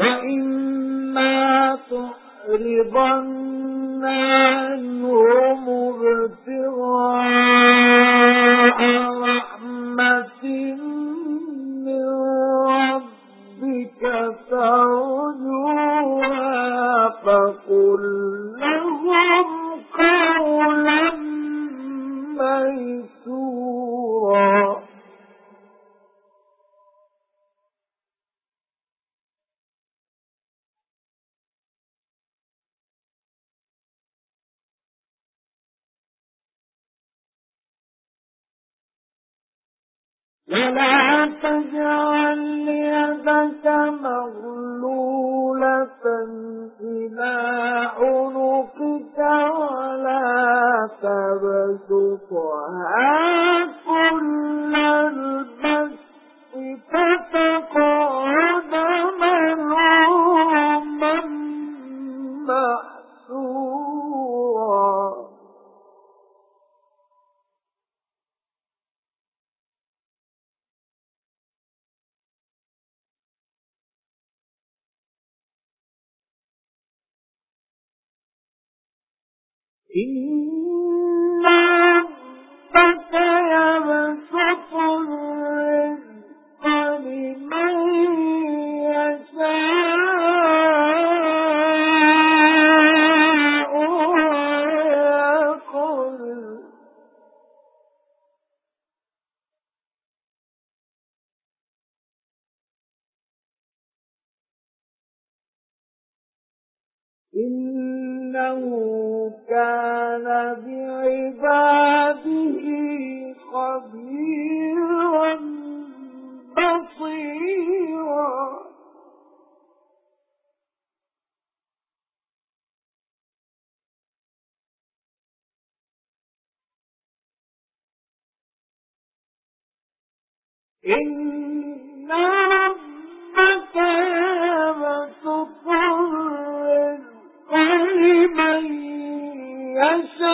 وَإِمَّا تُعْرِضَنَّ عَنْهُمُ ابْتِغَاءَ رَحْمَةٍ مِّن رَّبِّكَ تَرْجُوهَا فَقُل ولا تجعل يدك مغلولة إلى عنقك ولا تبسطها. إِنَّ رَبَّكَ يَبْسُطُ الرِّزْقَ لِمَن يَشَاءُ وَيَقْدِرُ إِنَّهُ كَانَ بِعِبَادِهِ خَبِيرًا بَصِيرًا. إِنَّ رَبَّكَ